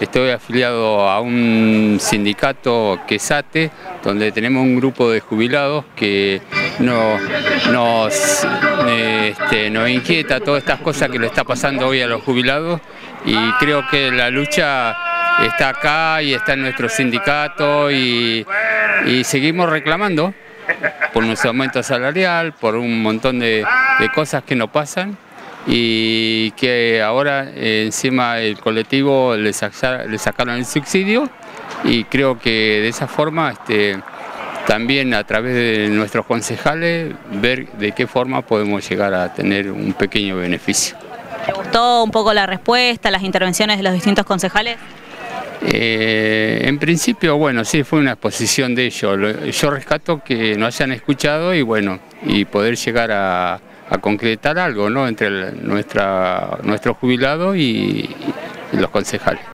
estoy afiliado a un sindicato que SATE, donde tenemos un grupo de jubilados que nos, nos, este, nos inquieta todas estas cosas que le está pasando hoy a los jubilados. Y creo que la lucha está acá y está en nuestro sindicato y, seguimos reclamando por nuestro aumento salarial, por un montón de, cosas que nos pasan y que ahora encima el colectivo le, sacaron el subsidio y creo que de esa forma este, también a través de nuestros concejales ver de qué forma podemos llegar a tener un pequeño beneficio. ¿Te gustó un poco la respuesta, las intervenciones de los distintos concejales? Eh, en principio, bueno, sí, fue una exposición de ellos. Yo rescato que nos hayan escuchado y bueno, y poder llegar a, concretar algo, ¿no? Entre nuestra, nuestro jubilado y los concejales.